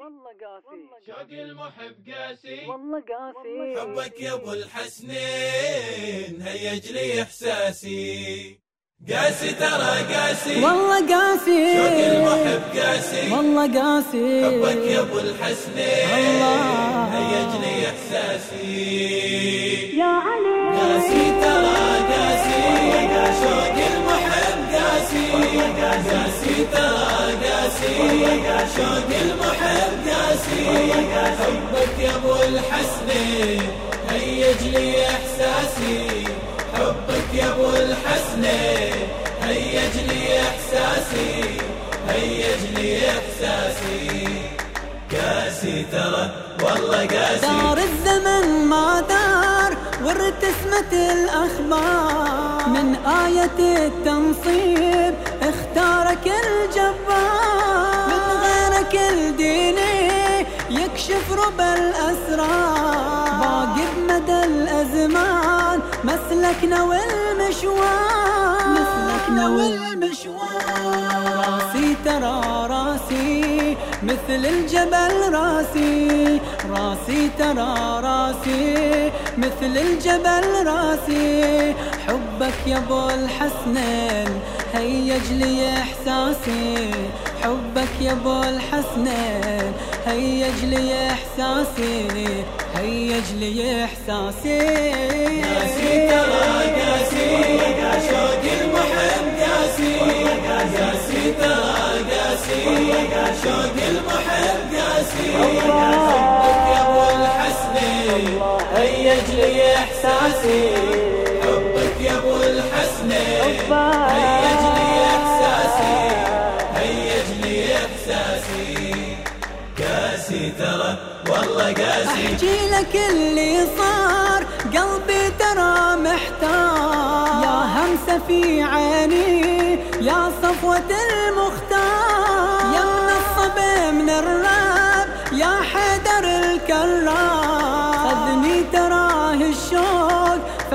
والله قاسي. شوق المحب قاسي. والله قاسي. حبك يا أبو الحسنين هيج لي إحساسي. قاسي ترى قاسي. والله قاسي. شوق المحب قاسي. والله قاسي. حبك يا أبو الحسنين. هيج لي إحساسي. قاسي ترى قاسي شوق المحب قاسي حبك يا ابو الحسنين هيج لي احساسي حبك يا ابو الحسنين هيج لي احساسي هيج لي احساسي قاسي ترى والله قاسي دار الزمن ما دار وارتسمت الأخبار. من آية التنصيب اختارك الجبار. من غيرك الديني يكشف ربى الأسرار. باقي بمدى الأزمان مسلكنا والمشوار. مسلكنا والمشوار. راسي ترى راسي مثل الجبل راسي. راسي ترى راسي مثل الجبل راسي. حبك يا أبو الحسنين هيج لي إحساسي. حبك يا أبو الحسنين هيج لي إحساسي. هيج لي إحساسي. قاسي ترى شوق المحب قاسي حبك يا أبو الحسنين هيج لي إحساسي. حبك يا أبو الحسنين هيج لي إحساسي. هيج لي إحساسي. قاسي ترى والله قاسي. أحكي لك اللي صار قلبي ترى محتار. يا همسة في عيني يا صفوة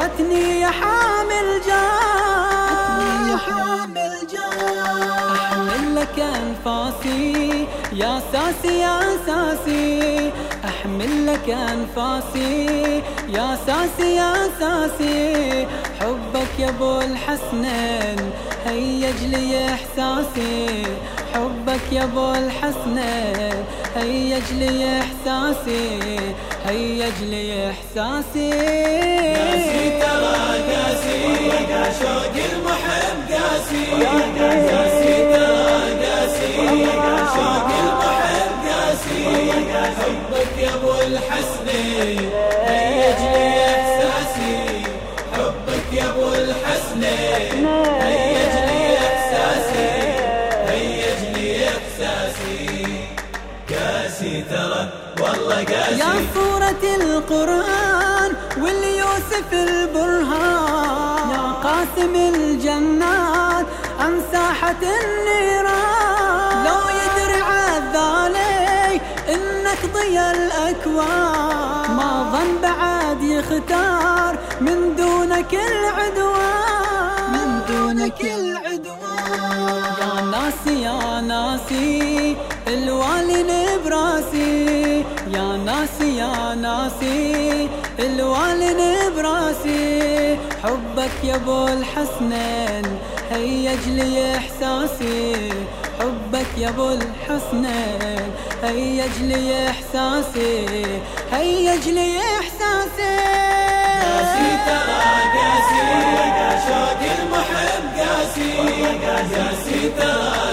فتني يا حامل جار يا حامل جار أحمل لك أنفاسي يا ساسي يا ساسي. أحمل لك أنفاسي يا ساسي يا ساسي. حبك يا أبو الحسنين هيج لي إحساسي. حبك يا ابو الحسنين هيج لي احساسي هيج لي احساسي. قاسي ترى قاسي شوق المحب والله قاسي. يا صورة القرآن واليوسف البرهان. يا قاسم الجنات عن ساحة النيران. لو يدري عذالي انك ضيا الأكوان. ما ظن بعد يختار من دونك العدوان. من دونك العدوان. يا ناسي يا ناسي الوالي براسي يا ناسي يا ناسي. الوالي براسي حبك يا أبو الحسنين هيج لي إحساسي. حبك يا أبو الحسنين هيج لي إحساسي هيج لي إحساسي. قاسي ترى قاسي شوق المحب قاسي قاسي ترى.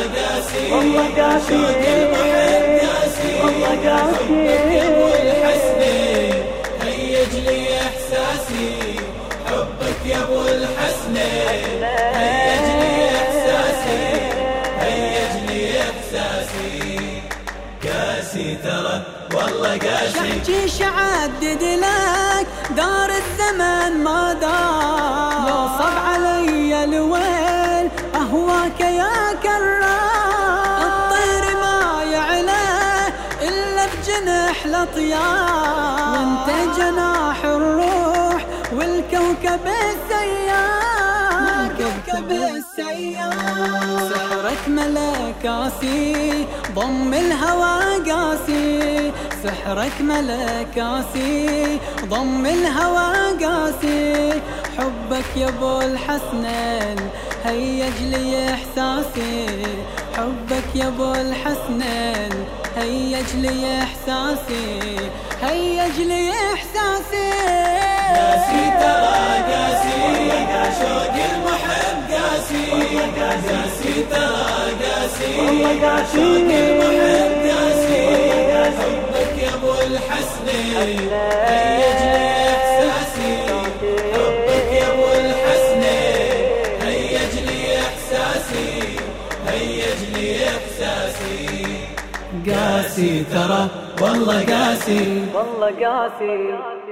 قاسي المحب قاسي حبك يا ابو هيج لي احساسي حبك يا ابو هيج لي احساسي هيج لي احساسي قاسي ترى والله قاسي شحجي شعدد لك دار الزمن ما دار. لو صب علي الويل أهواك يا كرار بجنح لطيار وانت جناح الروح والكوكب السيار والكوكب السيار سحرك ملكاسي ضم الهوى قاسي. سحرك ملكاسي ضم الهوى قاسي. حبك يا أبو الحسنين هيج لي إحساسي. حبك يا أبو الحسنين هيج لي إحساسي. هيج لي إحساسي. قاسي ترى قاسي شوق المحب قاسي قاسي ترى قاسي شوق المحب قاسي حبك يا أبو الحسنين. احساسي هيج لي إحساسي. قاسي ترى والله قاسي. والله قاسي.